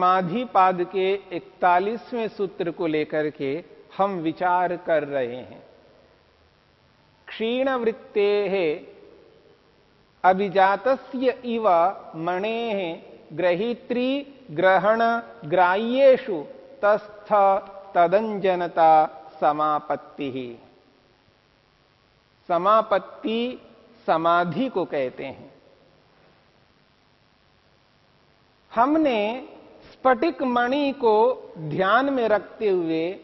समाधि पाद के इकतालीसवें सूत्र को लेकर के हम विचार कर रहे हैं। क्षीण वृत्ते अभिजात इव मणे ग्रहीत्री ग्रहण ग्राह्येषु तस्थ तदंजनता समापत्ति। समापत्ति समाधि को कहते हैं। हमने स्फटिक मणि को ध्यान में रखते हुए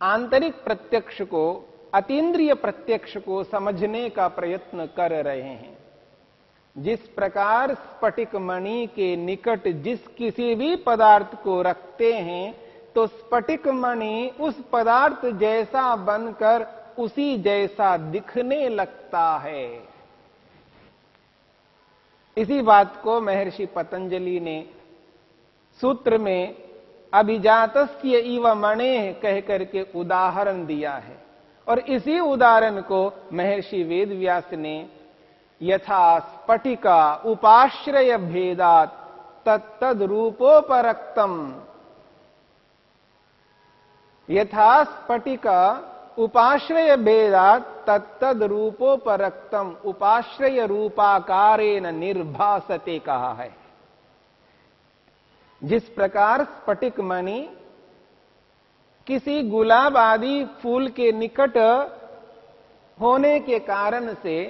आंतरिक प्रत्यक्ष को, अतीन्द्रिय प्रत्यक्ष को समझने का प्रयत्न कर रहे हैं। जिस प्रकार स्फटिक मणि के निकट जिस किसी भी पदार्थ को रखते हैं तो स्फटिक मणि उस पदार्थ जैसा बनकर उसी जैसा दिखने लगता है। इसी बात को महर्षि पतंजलि ने सूत्र में अभिजातस्य इव मणे कह करके उदाहरण दिया है। और इसी उदाहरण को महर्षि वेदव्यास ने यथा स्फटिका उपाश्रय भेदात तत्तद रूपोपरक्तम यथा स्फटिका उपाश्रय भेदात तत्तद रूपोपरक्तम उपाश्रय रूपाकारेण निर्भासते कहा है। जिस प्रकार स्फटिक मणि किसी गुलाब आदि फूल के निकट होने के कारण से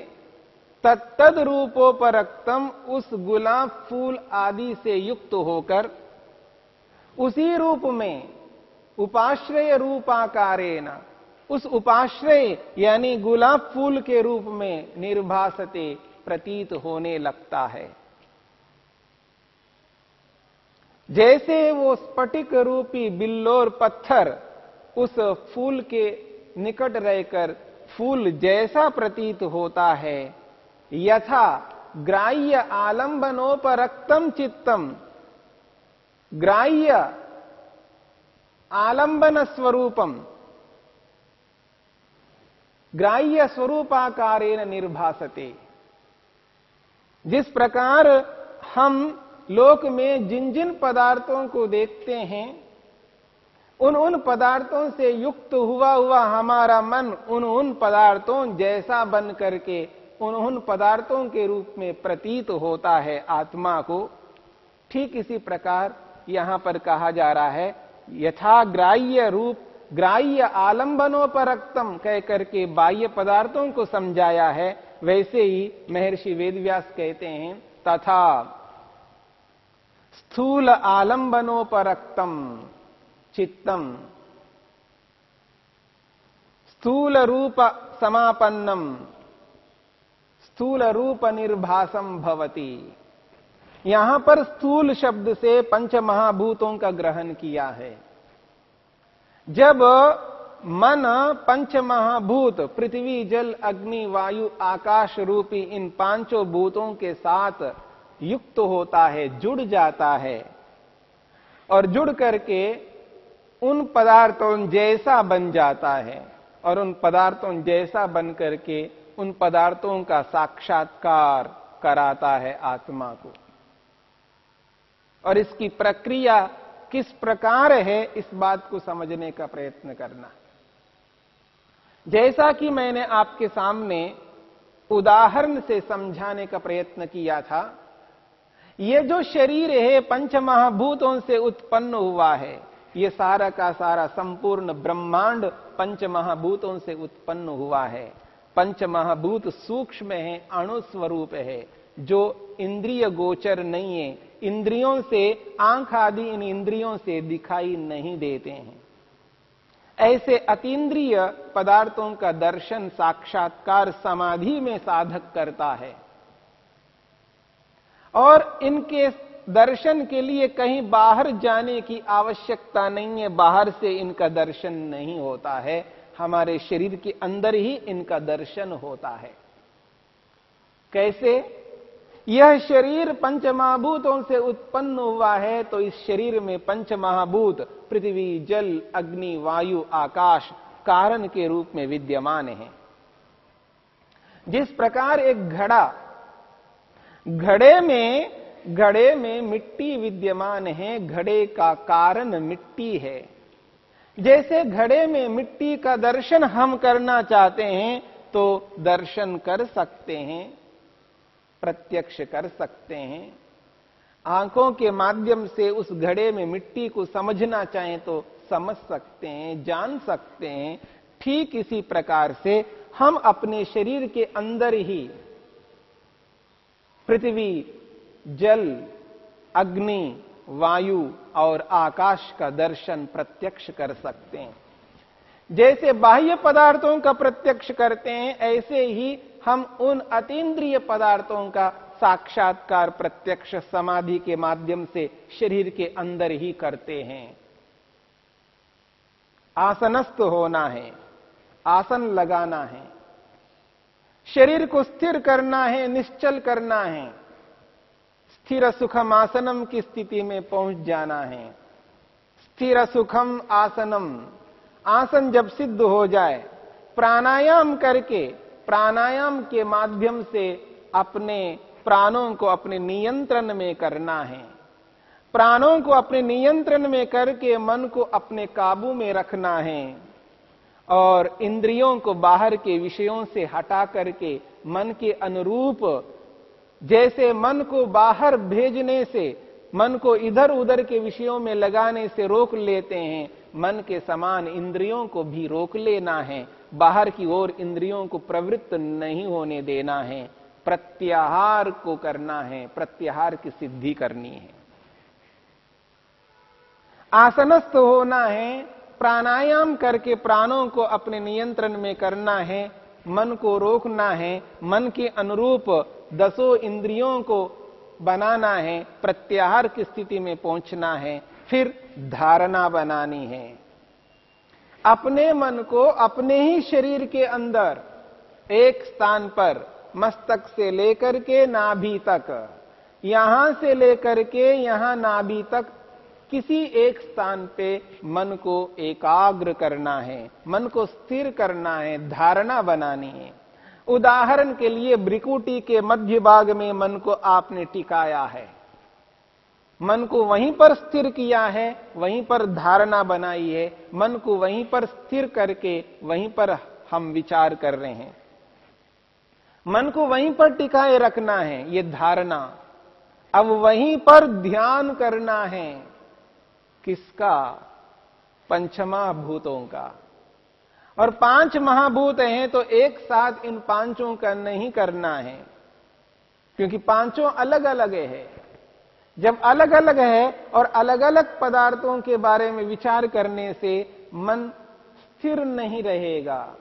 तत्तद रूपोपरक्तम उस गुलाब फूल आदि से युक्त होकर उसी रूप में उपाश्रय रूपाकारेण, उस उपाश्रय यानी गुलाब फूल के रूप में निर्भासते प्रतीत होने लगता है। जैसे वो स्फटिक रूपी बिल्लोर पत्थर उस फूल के निकट रहकर फूल जैसा प्रतीत होता है, यथा ग्राह्य आलंबनोपरक्तम चित्तम। ग्राह्य आलंबन स्वरूपम ग्राह्य स्वरूपाकारेण निर्भासते। जिस प्रकार हम लोक में जिन जिन पदार्थों को देखते हैं, उन उन पदार्थों से युक्त हुआ हुआ हमारा मन उन उन पदार्थों जैसा बन करके, उन उन पदार्थों के रूप में प्रतीत होता है आत्मा को। ठीक इसी प्रकार यहाँ पर कहा जा रहा है यथा ग्राह्य रूप, ग्राह्य आलंबनोपरक्तम कह करके बाह्य पदार्थों को समझाया है, वैसे ही महर्षि वेदव्यास कहते हैं, तथा स्थूल आलंबनोपरक्तम, चित्तम। स्थूल रूप समापन्नम स्थूल रूप निर्भासम भवती। यहाँ पर स्थूल शब्द से पंच महाभूतों का ग्रहण किया है। जब मन पंच महाभूत पृथ्वी, जल, अग्नि, वायु, आकाश रूपी इन पाँचों भूतों के साथ युक्त होता है, जुड़ जाता है। और जुड़ करके उन पदार्थों जैसा बन जाता है और उन पदार्थों जैसा बन करके उन पदार्थों का साक्षात्कार कराता है आत्मा को। और इसकी प्रक्रिया किस प्रकार है, इस बात को समझने का प्रयत्न करना। जैसा कि मैंने आपके सामने उदाहरण से समझाने का प्रयत्न किया था ये जो शरीर है पंच महाभूतों से उत्पन्न हुआ है, ये सारा का सारा संपूर्ण ब्रह्मांड पंच महाभूतों से उत्पन्न हुआ है। पंच महाभूत सूक्ष्म है अणु स्वरूप है, जो इंद्रिय गोचर नहीं है। इंद्रियों से, आँख आदि इन इंद्रियों से दिखाई नहीं देते हैं। ऐसे अतीन्द्रिय पदार्थों का दर्शन साक्षात्कार समाधि में साधक करता है। और इनके दर्शन के लिए कहीं बाहर जाने की आवश्यकता नहीं है, बाहर से इनका दर्शन नहीं होता है, हमारे शरीर के अंदर ही इनका दर्शन होता है। कैसे? यह शरीर पंच महाभूतों से उत्पन्न हुआ है तो इस शरीर में पंच महाभूत पृथ्वी, जल, अग्नि, वायु, आकाश, कारण के रूप में विद्यमान है। जिस प्रकार एक घड़ा घड़े में घड़े में मिट्टी विद्यमान है, घड़े का कारण मिट्टी है। जैसे घड़े में मिट्टी का दर्शन हम करना चाहते हैं तो दर्शन कर सकते हैं, प्रत्यक्ष कर सकते हैं। आँखों के माध्यम से उस घड़े में मिट्टी को समझना चाहें तो समझ सकते हैं, जान सकते हैं। ठीक इसी प्रकार से हम अपने शरीर के अंदर ही पृथ्वी, जल, अग्नि, वायु और आकाश का दर्शन प्रत्यक्ष कर सकते हैं। जैसे बाह्य पदार्थों का प्रत्यक्ष करते हैं, ऐसे ही हम उन अतीन्द्रिय पदार्थों का साक्षात्कार प्रत्यक्ष समाधि के माध्यम से शरीर के अंदर ही करते हैं। आसनस्थ होना है, आसन लगाना है शरीर को स्थिर करना है, निश्चल करना है। स्थिर सुखम आसनम की स्थिति में पहुँच जाना है। स्थिर सुखम आसनम। आसन जब सिद्ध हो जाए, प्राणायाम करके, प्राणायाम के माध्यम से अपने प्राणों को अपने नियंत्रण में करना है। प्राणों को अपने नियंत्रण में करके मन को अपने काबू में रखना है। और इंद्रियों को बाहर के विषयों से हटा करके मन के अनुरूप, जैसे मन को बाहर भेजने से, मन को इधर उधर के विषयों में लगाने से रोक लेते हैं, मन के समान इंद्रियों को भी रोक लेना है। बाहर की ओर इंद्रियों को प्रवृत्त नहीं होने देना है। प्रत्याहार को करना है, प्रत्याहार की सिद्धि करनी है। आसनस्थ होना है प्राणायाम करके प्राणों को अपने नियंत्रण में करना है, मन को रोकना है, मन के अनुरूप दसों इंद्रियों को बनाना है, प्रत्याहार की स्थिति में पहुँचना है, फिर धारणा बनानी है। अपने मन को अपने ही शरीर के अंदर एक स्थान पर मस्तक से लेकर के नाभि तक, यहाँ से लेकर के यहाँ नाभि तक किसी एक स्थान पे मन को एकाग्र करना है, मन को स्थिर करना है, धारणा बनानी है। उदाहरण के लिए ब्रिकुटी के मध्य भाग में मन को आपने टिकाया है। मन को वहीं पर स्थिर किया है, वहीं पर धारणा बनाई है, मन को वहीं पर स्थिर करके वहीं पर हम विचार कर रहे हैं। मन को वहीं पर टिकाए रखना है, ये धारणा। अब वहीं पर ध्यान करना है। किसका? पंचमा भूतों का। और पाँच महाभूत हैं तो एक साथ इन पाँचों का नहीं करना है, क्योंकि पाँचों अलग अलग है। जब अलग अलग है और अलग अलग पदार्थों के बारे में विचार करने से मन स्थिर नहीं रहेगा।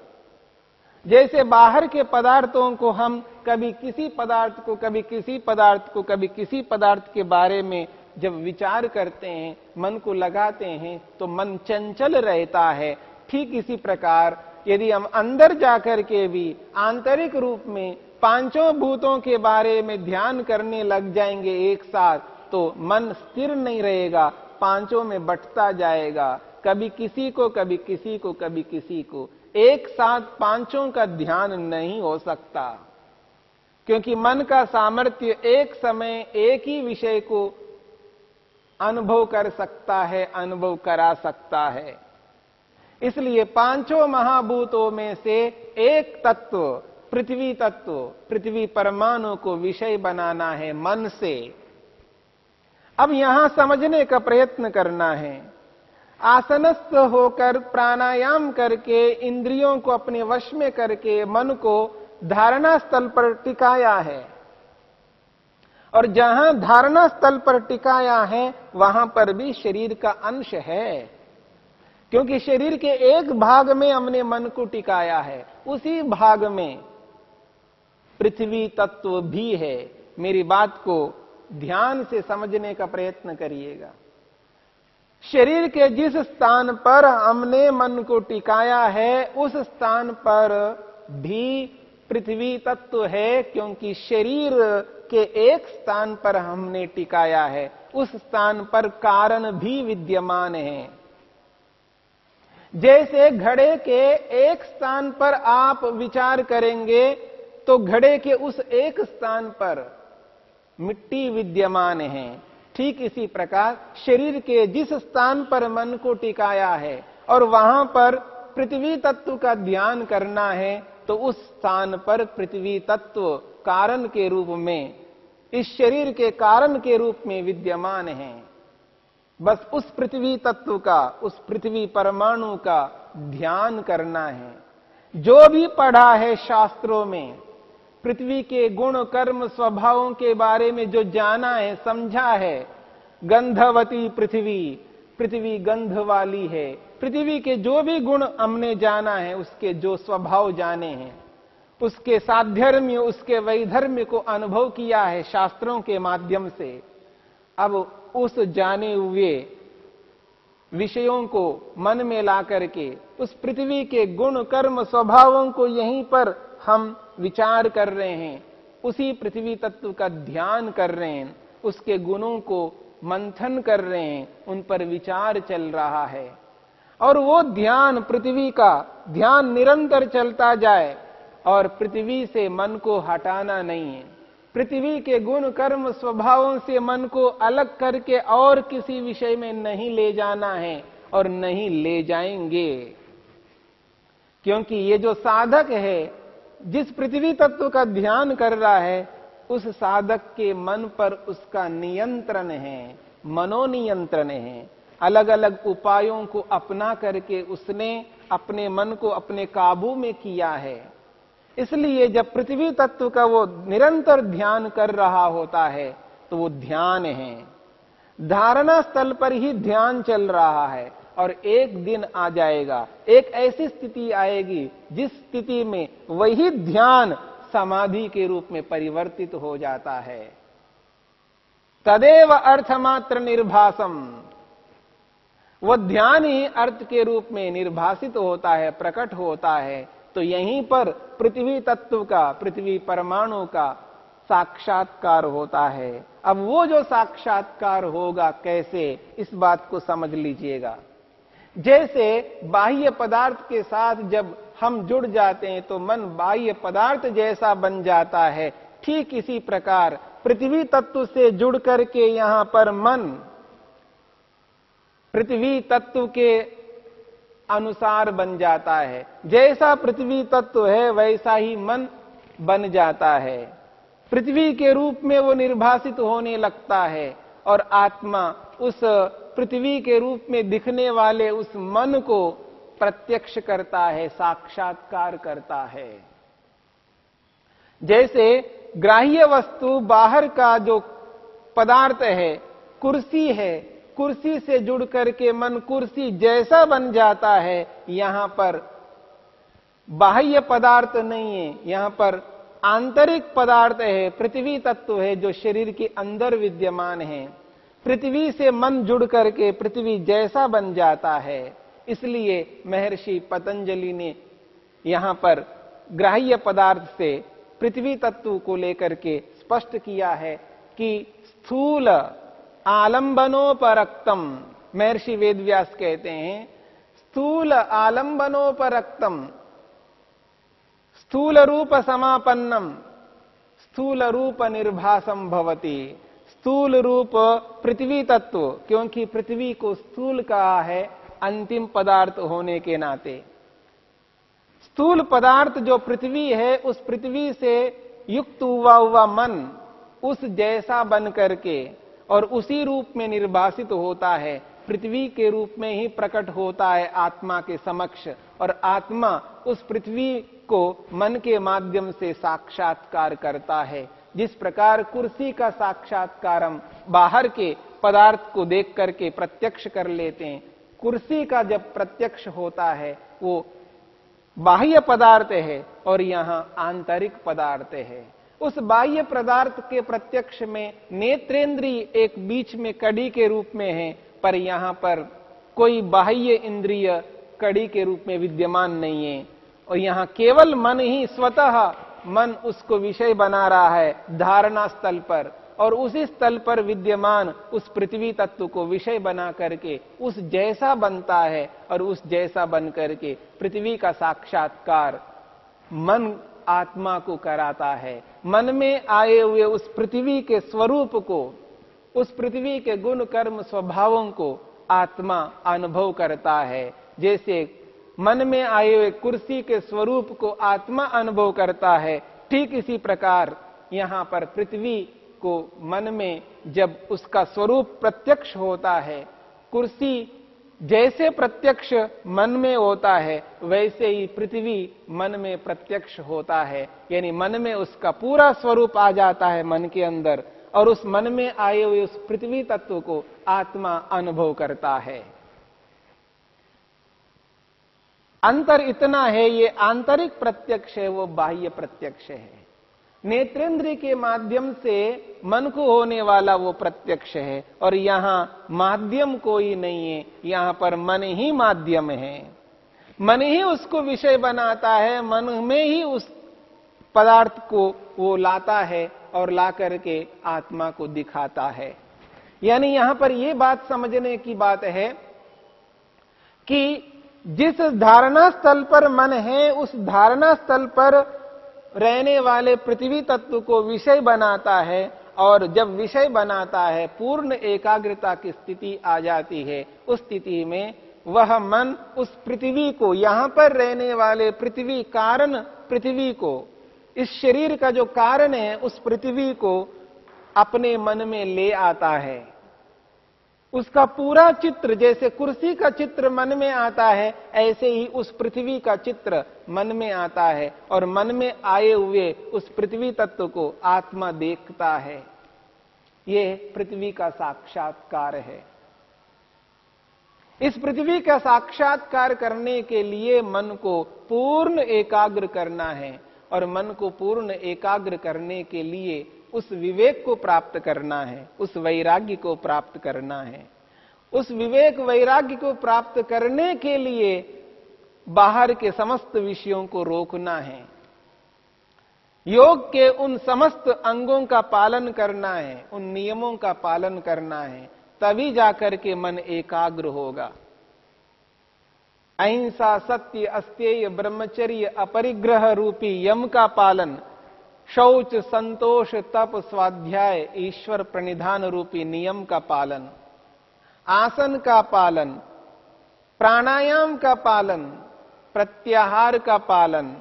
जैसे बाहर के पदार्थों को हम कभी किसी पदार्थ को, कभी किसी पदार्थ को, कभी किसी पदार्थ के बारे में जब विचार करते हैं, मन को लगाते हैं तो मन चंचल रहता है। ठीक इसी प्रकार, यदि हम अंदर जाकर के भी आंतरिक रूप में पाँचों भूतों के बारे में ध्यान करने लग जाएँगे एक साथ तो मन स्थिर नहीं रहेगा, पाँचों में बटता जाएगा। कभी किसी को, कभी किसी को, कभी किसी को। एक साथ पाँचों का ध्यान नहीं हो सकता। क्योंकि मन का सामर्थ्य एक समय एक ही विषय को अनुभव कर सकता है, अनुभव करा सकता है। इसलिए पाँचों महाभूतों में से एक तत्व, पृथ्वी तत्व, पृथ्वी परमाणु को विषय बनाना है मन से। अब यहाँ समझने का प्रयत्न करना है। आसनस्थ होकर प्राणायाम करके, इंद्रियों को अपने वश में करके मन को धारणा स्थल पर टिकाया है। और जहाँ धारणा स्थल पर टिकाया है, वहाँ पर भी शरीर का अंश है। क्योंकि शरीर के एक भाग में हमने मन को टिकाया है, उसी भाग में पृथ्वी तत्व भी है। मेरी बात को ध्यान से समझने का प्रयत्न करिएगा। शरीर के जिस स्थान पर हमने मन को टिकाया है, उस स्थान पर भी पृथ्वी तत्व है, क्योंकि शरीर के एक स्थान पर हमने टिकाया है, उस स्थान पर कारण भी विद्यमान है। जैसे घड़े के एक स्थान पर आप विचार करेंगे तो घड़े के उस एक स्थान पर मिट्टी विद्यमान है। ठीक इसी प्रकार शरीर के जिस स्थान पर मन को टिकाया है और वहाँ पर पृथ्वी तत्व का ध्यान करना है तो उस स्थान पर पृथ्वी तत्व कारण के रूप में इस शरीर के कारण के रूप में विद्यमान है। बस उस पृथ्वी तत्व का, उस पृथ्वी परमाणु का ध्यान करना है। जो भी पढ़ा है शास्त्रों में, पृथ्वी के गुण, कर्म, स्वभावों के बारे में जो जाना है, समझा है, गंधवती पृथ्वी पृथ्वी गंध वाली है। पृथ्वी के जो भी गुण हमने जाना है, उसके जो स्वभाव जाने हैं। उसके साध्यर्म्य उसके वैधर्म्य को अनुभव किया है शास्त्रों के माध्यम से। अब उस जाने हुए विषयों को मन में ला करके, उस पृथ्वी के गुण, कर्म, स्वभावों को यहीं पर हम विचार कर रहे हैं, उसी पृथ्वी तत्व का ध्यान कर रहे हैं, उसके गुणों को मंथन कर रहे हैं, उन पर विचार चल रहा है। और वो ध्यान, पृथ्वी का ध्यान निरंतर चलता जाए और पृथ्वी से मन को हटाना नहीं है। पृथ्वी के गुण कर्म स्वभावों से मन को अलग करके और किसी विषय में नहीं ले जाना है और नहीं ले जाएँगे। क्योंकि ये जो साधक है, जिस पृथ्वी तत्व का ध्यान कर रहा है, उस साधक के मन पर उसका नियंत्रण है, मनोनियंत्रण है। अलग अलग उपायों को अपना करके उसने अपने मन को अपने काबू में किया है। इसलिए जब पृथ्वी तत्व का वो निरंतर ध्यान कर रहा होता है तो वो ध्यान है। धारणा स्थल पर ही ध्यान चल रहा है और एक दिन आ जाएगा, एक ऐसी स्थिति आएगी, जिस स्थिति में वही ध्यान समाधि के रूप में परिवर्तित हो जाता है। तदेव अर्थमात्र निर्भासम। वह ध्यान ही अर्थ के रूप में निर्भासित होता है, प्रकट होता है। तो यहीं पर पृथ्वी तत्व का, पृथ्वी परमाणु का साक्षात्कार होता है। अब वो जो साक्षात्कार होगा कैसे, इस बात को समझ लीजिएगा। जैसे बाह्य पदार्थ के साथ जब हम जुड़ जाते हैं तो मन बाह्य पदार्थ जैसा बन जाता है। ठीक इसी प्रकार, पृथ्वी तत्व से जुड़ करके यहाँ पर मन, पृथ्वी तत्व के अनुसार बन जाता है। जैसा पृथ्वी तत्व है, वैसा ही मन बन जाता है। पृथ्वी के रूप में वो निर्भासित होने लगता है और आत्मा उस पृथ्वी के रूप में दिखने वाले उस मन को प्रत्यक्ष करता है, साक्षात्कार करता है। जैसे ग्राह्य वस्तु बाहर का जो पदार्थ है, कुर्सी है कुर्सी से जुड़ करके मन कुर्सी जैसा बन जाता है, यहाँ पर बाह्य पदार्थ नहीं है, यहाँ पर आंतरिक पदार्थ है, पृथ्वी तत्व है जो शरीर के अंदर विद्यमान है। पृथ्वी से मन जुड़ करके पृथ्वी जैसा बन जाता है। इसलिए महर्षि पतंजलि ने यहाँ पर ग्राह्य पदार्थ से पृथ्वी तत्व को लेकर के स्पष्ट किया है कि स्थूल आलंबनोपरक्तम। महर्षि वेदव्यास कहते हैं, स्थूल आलंबनोपरक्तम। स्थूल रूप समापन्नम स्थूल रूप निर्भासम भवती। स्थूल रूप पृथ्वी तत्व, क्योंकि पृथ्वी को स्थूल कहा है अंतिम पदार्थ होने के नाते। स्थूल पदार्थ जो पृथ्वी है, उस पृथ्वी से युक्त हुआ हुआ मन, उस जैसा बन करके और उसी रूप में निर्वासित होता है। पृथ्वी के रूप में ही प्रकट होता है आत्मा के समक्ष। और आत्मा उस पृथ्वी को मन के माध्यम से साक्षात्कार करता है। जिस प्रकार कुर्सी का साक्षात्कार हम बाहर के पदार्थ को देख करके प्रत्यक्ष कर लेते हैं। कुर्सी का जब प्रत्यक्ष होता है, वो बाह्य पदार्थ है और यहाँ आंतरिक पदार्थ है। उस बाह्य पदार्थ के प्रत्यक्ष में नेत्रेंद्री एक बीच में कड़ी के रूप में है, पर यहाँ पर कोई बाह्य इंद्रिय कड़ी के रूप में विद्यमान नहीं है। और यहाँ केवल मन ही स्वतः मन उसको विषय बना रहा है धारणा स्थल पर, और उसी स्थल पर विद्यमान उस पृथ्वी तत्व को विषय बना करके उस जैसा बनता है और उस जैसा बन करके पृथ्वी का साक्षात्कार मन आत्मा को कराता है। मन में आए हुए उस पृथ्वी के स्वरूप को, उस पृथ्वी के गुण कर्म स्वभावों को आत्मा अनुभव करता है। जैसे मन में आए हुए कुर्सी के स्वरूप को आत्मा अनुभव करता है, ठीक इसी प्रकार यहाँ पर पृथ्वी को मन में जब उसका स्वरूप प्रत्यक्ष होता है, कुर्सी जैसे प्रत्यक्ष मन में होता है, वैसे ही पृथ्वी मन में प्रत्यक्ष होता है। यानी मन में उसका पूरा स्वरूप आ जाता है मन के अंदर, और उस मन में आए हुए उस पृथ्वी तत्व को आत्मा अनुभव करता है। अंतर इतना है, ये आंतरिक प्रत्यक्ष है, वो बाह्य प्रत्यक्ष है। नेत्रेंद्र के माध्यम से मन को होने वाला वो प्रत्यक्ष है और यहाँ माध्यम कोई नहीं है, यहाँ पर मन ही माध्यम है। मन ही उसको विषय बनाता है, मन में ही उस पदार्थ को वो लाता है और ला करके आत्मा को दिखाता है। यानी यहाँ पर यह बात समझने की बात है कि जिस धारणा स्थल पर मन है, उस धारणा स्थल पर रहने वाले पृथ्वी तत्व को विषय बनाता है और जब विषय बनाता है, पूर्ण एकाग्रता की स्थिति आ जाती है। उस स्थिति में वह मन उस पृथ्वी को, यहाँ पर रहने वाले पृथ्वी कारण पृथ्वी को, इस शरीर का जो कारण है, उस पृथ्वी को अपने मन में ले आता है। उसका पूरा चित्र जैसे कुर्सी का चित्र मन में आता है, ऐसे ही उस पृथ्वी का चित्र मन में आता है और मन में आए हुए उस पृथ्वी तत्व को आत्मा देखता है। यह पृथ्वी का साक्षात्कार है। इस पृथ्वी का साक्षात्कार करने के लिए मन को पूर्ण एकाग्र करना है और मन को पूर्ण एकाग्र करने के लिए उस विवेक को प्राप्त करना है, उस वैराग्य को प्राप्त करना है। उस विवेक वैराग्य को प्राप्त करने के लिए बाहर के समस्त विषयों को रोकना है। योग के उन समस्त अंगों का पालन करना है, उन नियमों का पालन करना है, तभी जाकर के मन एकाग्र होगा। अहिंसा, सत्य, अस्तेय, ब्रह्मचर्य, अपरिग्रह रूपी यम का पालन शौच, संतोष, तप, स्वाध्याय, ईश्वर प्रणिधान रूपी नियम का पालन, आसन का पालन, प्राणायाम का पालन, प्रत्याहार का पालन,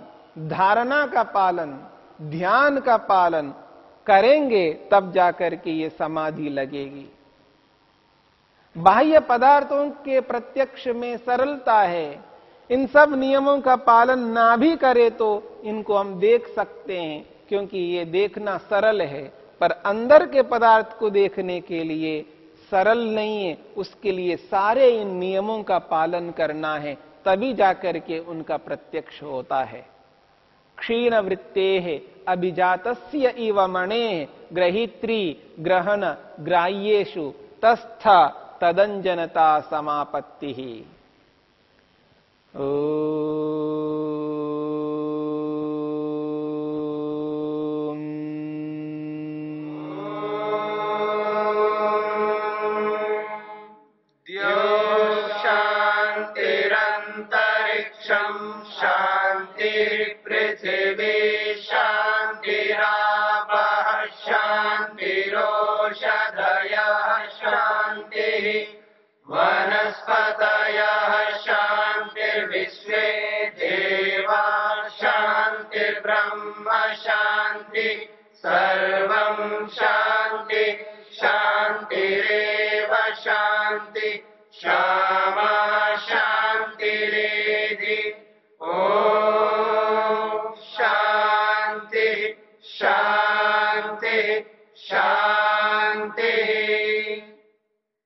धारणा का पालन, ध्यान का पालन, करेंगे तब जाकर के ये समाधि लगेगी। बाह्य पदार्थों के प्रत्यक्ष में सरलता है। इन सब नियमों का पालन ना भी करे तो इनको हम देख सकते हैं। क्योंकि ये देखना सरल है, पर अंदर के पदार्थ को देखने के लिए सरल नहीं है। उसके लिए सारे इन नियमों का पालन करना है, तभी जाकर के उनका प्रत्यक्ष होता है। क्षीण वृत्ते है अभिजात इव मणे ग्रहित्री ग्रहण ग्राह्येशु तस्थ तदंजनता समापत्ति। ओ पृथिवी शान्तिरा